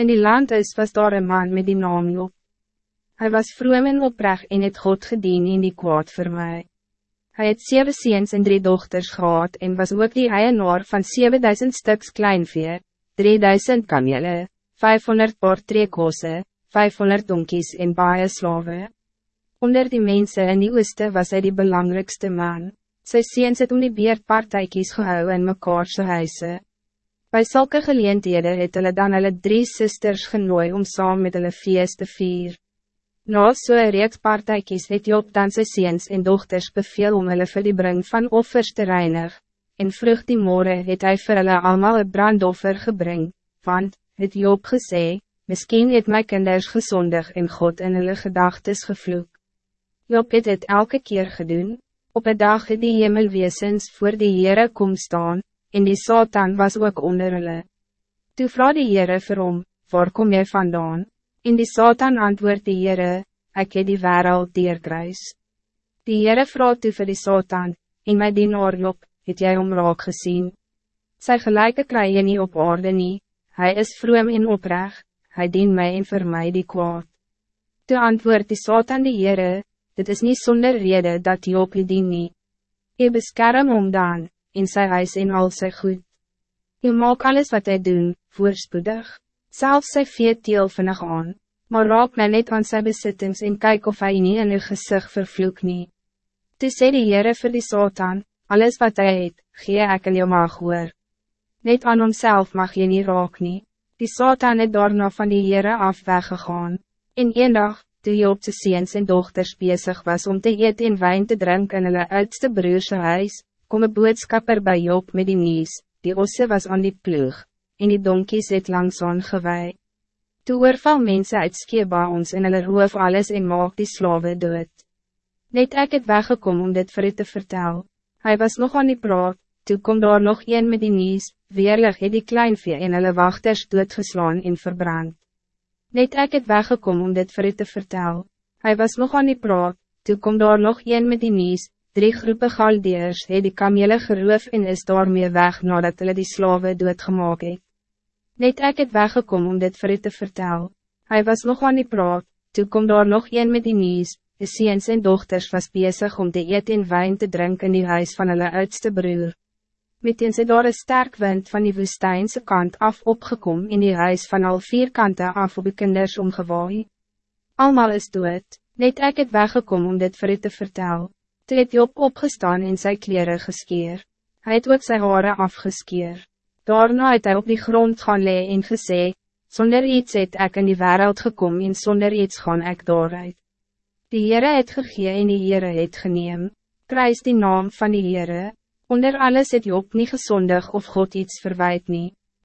In die land is was daar een man met die naam Job. Hij was vroom en oprecht en het God gedien in die kwaad voor mij. Hij het zeven ziens en drie dochters gehad en was ook die eienaar van 7000 stuks kleinvee, 3000 kamele, 500 paar treekose, 500 donkies en baie slawe. Onder die mensen in die ooste was hij die belangrijkste man. Sy seens het om die beerdpartijkies gehou in mekaarse huise. Bij zulke geleenthede het hulle dan hulle drie sisters genooi om saam met hulle feest te vier. Na so'n reeks partijkies het Job dan sy seens en dochters beveel om hulle vir die bring van offers te reinig, en vroeg die morgen het hy vir hulle allemaal een brandoffer gebring, want, het Job gesê, Misschien het my kinders gezondig en God in hulle gedagtes gevloek. Job het het elke keer gedoen, op een dag het die hemelweesens voor die Heere kom staan, en die Satan was ook onder hulle. Toe vraag die Heere vir hom, waar kom jy vandaan? En die Satan antwoord die Heere, ek het die wereld deerkruis. Die Heere vraag toe vir die Satan, en my dienaar Job, het jy om raak gezien? Sy gelijke kry jy nie op aarde nie, hy is vroom en oprecht, hy dien mij en vir my die kwaad. Toe antwoord die Satan die Heere, dit is niet zonder reden dat Job je dien nie. Je beskerm om dan, in sy huis en al sy goed. Je maak alles wat hij doen, voorspoedig, zelfs sy veet deel vinnig aan, maar raak my net aan sy besittings en kyk of hij niet in uw gezicht vervloek nie. Toe sê die Heere vir die Satan, alles wat hij het, gee ek in jou mag hoor. Net aan homself mag je niet raak nie. Die Satan het daarna van die Heere af weggegaan. In een dag, toe Job te seens en dochters bezig was om te eten en wijn te drinken in hulle oudste broerse huis, kom een boodskapper bij Job met die nies, die osse was aan die ploeg, en die donkies het langs gewei. Toe oorval mense uit Skeba ons en hulle roof alles en maak die slawe dood. Net ek het weggekom om dit vir u te vertel. Hij was nog aan die praat, toe kom daar nog een met die nies, weerlig het die kleinvee en hulle wachters doodgeslaan en verbrand. Net ek het weggekom om dit vir u te vertel. Hij was nog aan die praat, toe kom daar nog een met die nies, Drie groepen galdeers het die kamele geroof en is daarmee weg nadat hulle die slawe doodgemaak het. Net ek het weggekom om dit vir u te vertel. Hij was nog aan die praat, toe kom daar nog een met die nies, de seens en dochters was bezig om te eet en wijn te drinken in die huis van hulle oudste broer. Meteen sy daar een sterk wind van die woestijnse kant af opgekom in die huis van al vier kanten af op die kinders omgewaai. Almal is dood, net ek het weggekom om dit vir u te vertellen. Toe het Job opgestaan en zijn kleren geskeer. Hij het ook zijn haren afgeskeer. Daarna het hij op die grond gaan lee en gesê, Zonder iets het ek in die wereld gekomen en zonder iets gaan ek daaruit. Die Heere het gegee en die Heere het geneem. Prijs die naam van die Heere. Onder alles het Job niet gezondig of God iets verwijt niet.